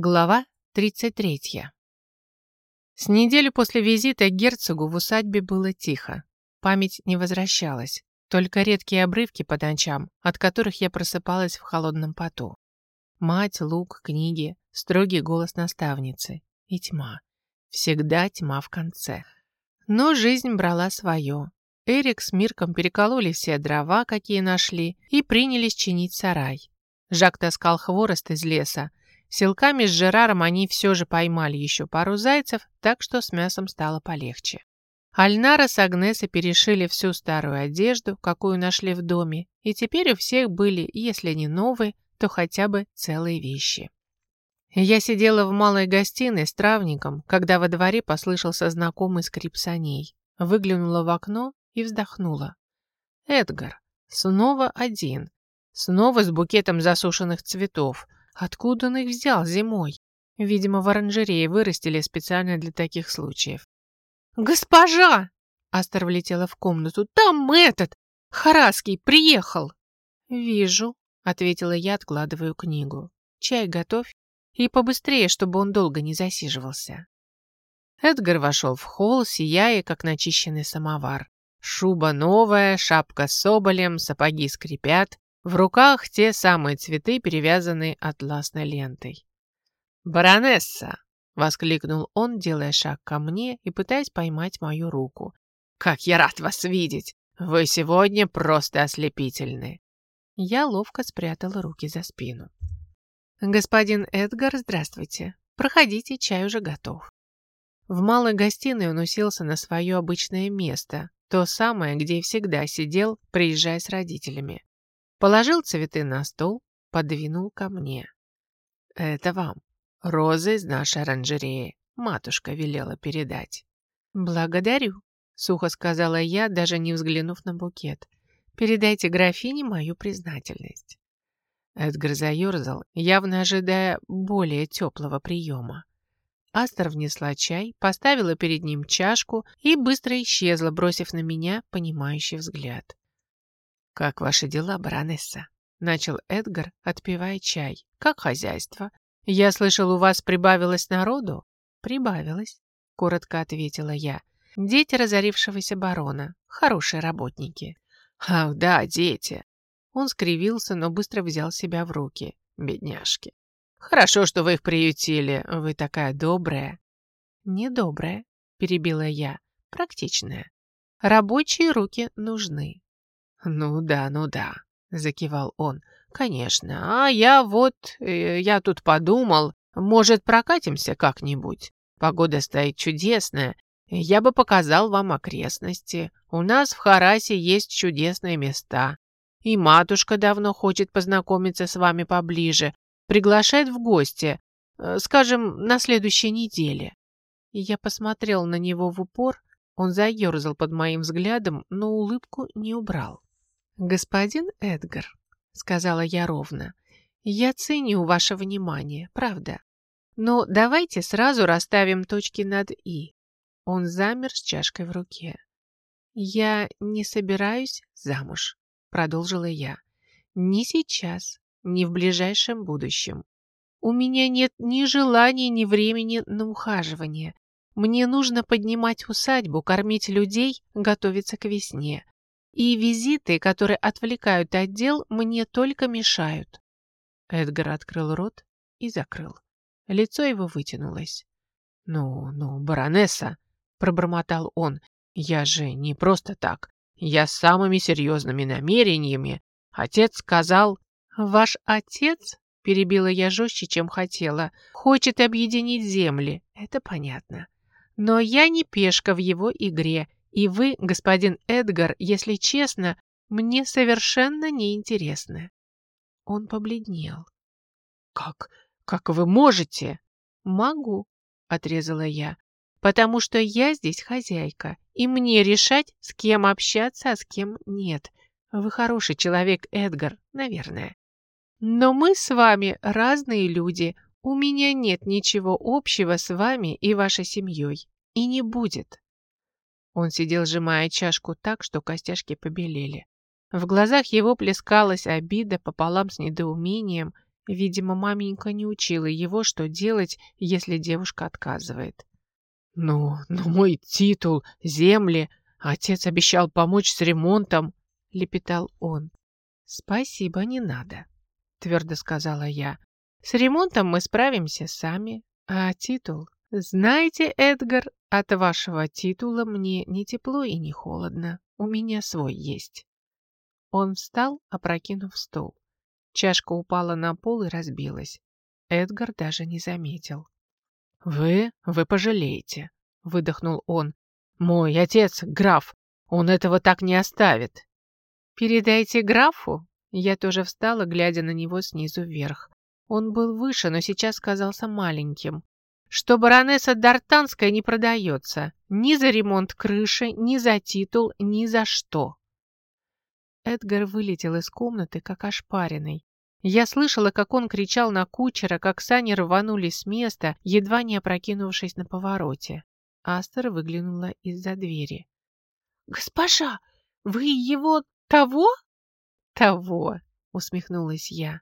Глава 33. С неделю после визита к герцогу в усадьбе было тихо. Память не возвращалась, только редкие обрывки по ночам, от которых я просыпалась в холодном поту. Мать, лук, книги, строгий голос наставницы и тьма. Всегда тьма в конце. Но жизнь брала свое. Эрик с Мирком перекололи все дрова, какие нашли, и принялись чинить сарай. Жак таскал хворост из леса, Силками с Жераром они все же поймали еще пару зайцев, так что с мясом стало полегче. Альнара с Агнесой перешили всю старую одежду, какую нашли в доме, и теперь у всех были, если не новые, то хотя бы целые вещи. Я сидела в малой гостиной с травником, когда во дворе послышался знакомый скрип саней. Выглянула в окно и вздохнула. Эдгар. Снова один. Снова с букетом засушенных цветов. Откуда он их взял зимой? Видимо, в оранжерее вырастили специально для таких случаев. «Госпожа!» Астер влетела в комнату. «Там этот! Хараский приехал!» «Вижу», — ответила я, откладываю книгу. «Чай готовь. И побыстрее, чтобы он долго не засиживался». Эдгар вошел в холл, сияя, как начищенный самовар. Шуба новая, шапка с соболем, сапоги скрипят, в руках те самые цветы, перевязанные атласной лентой. «Баронесса!» — воскликнул он, делая шаг ко мне и пытаясь поймать мою руку. «Как я рад вас видеть! Вы сегодня просто ослепительны!» Я ловко спрятала руки за спину. «Господин Эдгар, здравствуйте. Проходите, чай уже готов». В малой гостиной он уселся на свое обычное место, то самое, где всегда сидел, приезжая с родителями. Положил цветы на стол, подвинул ко мне. «Это вам. Розы из нашей оранжереи. Матушка велела передать». «Благодарю», — сухо сказала я, даже не взглянув на букет. «Передайте графине мою признательность». Эдгар заерзал, явно ожидая более теплого приема. Астер внесла чай, поставила перед ним чашку и быстро исчезла, бросив на меня понимающий взгляд. «Как ваши дела, баронесса?» — начал Эдгар, отпивая чай. «Как хозяйство? Я слышал, у вас прибавилось народу?» «Прибавилось», — коротко ответила я. «Дети разорившегося барона. Хорошие работники». «Ах, да, дети!» Он скривился, но быстро взял себя в руки. «Бедняжки! Хорошо, что вы их приютили. Вы такая добрая». «Недобрая», — перебила я. «Практичная. Рабочие руки нужны. «Ну да, ну да», — закивал он. «Конечно. А я вот... Э, я тут подумал, может, прокатимся как-нибудь? Погода стоит чудесная. Я бы показал вам окрестности. У нас в Харасе есть чудесные места. И матушка давно хочет познакомиться с вами поближе. Приглашает в гости, э, скажем, на следующей неделе». Я посмотрел на него в упор. Он заерзал под моим взглядом, но улыбку не убрал. «Господин Эдгар», — сказала я ровно, — «я ценю ваше внимание, правда. Но давайте сразу расставим точки над «и». Он замер с чашкой в руке. «Я не собираюсь замуж», — продолжила я. «Ни сейчас, ни в ближайшем будущем. У меня нет ни желания, ни времени на ухаживание. Мне нужно поднимать усадьбу, кормить людей, готовиться к весне. И визиты, которые отвлекают от дел, мне только мешают. Эдгар открыл рот и закрыл. Лицо его вытянулось. «Ну, ну, баронесса!» — пробормотал он. «Я же не просто так. Я с самыми серьезными намерениями. Отец сказал...» «Ваш отец?» — перебила я жестче, чем хотела. «Хочет объединить земли. Это понятно. Но я не пешка в его игре и вы, господин Эдгар, если честно, мне совершенно не интересны. Он побледнел. Как? Как вы можете? Могу, отрезала я, потому что я здесь хозяйка, и мне решать, с кем общаться, а с кем нет. Вы хороший человек, Эдгар, наверное. Но мы с вами разные люди. У меня нет ничего общего с вами и вашей семьей. И не будет. Он сидел, сжимая чашку так, что костяшки побелели. В глазах его плескалась обида пополам с недоумением, Видимо, маменька не учила его, что делать, если девушка отказывает. «Ну, ну мой титул, земли, отец обещал помочь с ремонтом», — лепетал он. «Спасибо, не надо», — твердо сказала я. «С ремонтом мы справимся сами, а титул...» «Знаете, Эдгар, от вашего титула мне не тепло и не холодно. У меня свой есть». Он встал, опрокинув стол. Чашка упала на пол и разбилась. Эдгар даже не заметил. «Вы? Вы пожалеете», — выдохнул он. «Мой отец, граф, он этого так не оставит». «Передайте графу?» Я тоже встала, глядя на него снизу вверх. Он был выше, но сейчас казался маленьким. Что баронесса Дартанская не продается. Ни за ремонт крыши, ни за титул, ни за что. Эдгар вылетел из комнаты, как ошпаренный. Я слышала, как он кричал на кучера, как сани рванули с места, едва не опрокинувшись на повороте. Астер выглянула из-за двери. «Госпожа, вы его того?» «Того», — усмехнулась я.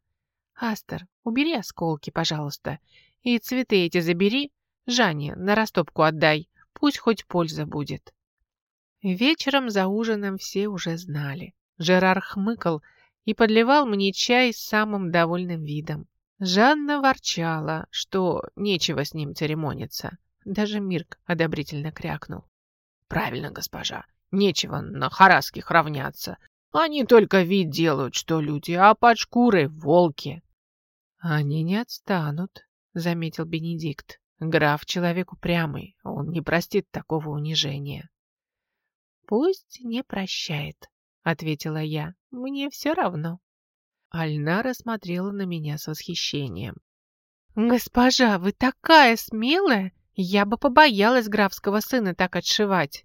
«Астер, убери осколки, пожалуйста, и цветы эти забери, Жанне на растопку отдай, пусть хоть польза будет». Вечером за ужином все уже знали. Жерар хмыкал и подливал мне чай с самым довольным видом. Жанна ворчала, что нечего с ним церемониться. Даже Мирк одобрительно крякнул. «Правильно, госпожа, нечего на хараских равняться. Они только вид делают, что люди, а под шкурой волки». «Они не отстанут», — заметил Бенедикт. «Граф человек упрямый, он не простит такого унижения». «Пусть не прощает», ответила я. Мне все равно. Альнара смотрела на меня с восхищением. «Госпожа, вы такая смелая! Я бы побоялась графского сына так отшивать!»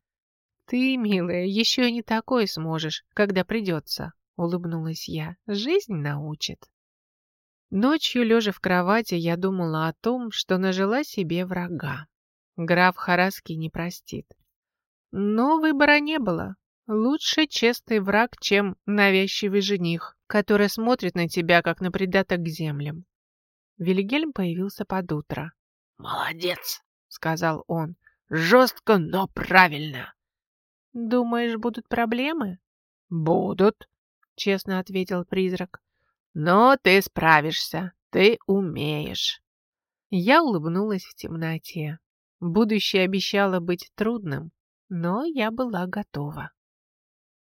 «Ты, милая, еще и не такой сможешь, когда придется», — улыбнулась я. «Жизнь научит». Ночью, лежа в кровати, я думала о том, что нажила себе врага. Граф Хараский не простит. Но выбора не было. Лучше честный враг, чем навязчивый жених, который смотрит на тебя, как на придаток к землям. Вильгельм появился под утро. «Молодец!» — сказал он. «Жестко, но правильно!» «Думаешь, будут проблемы?» «Будут», — честно ответил призрак. «Но ты справишься, ты умеешь». Я улыбнулась в темноте. Будущее обещало быть трудным, но я была готова.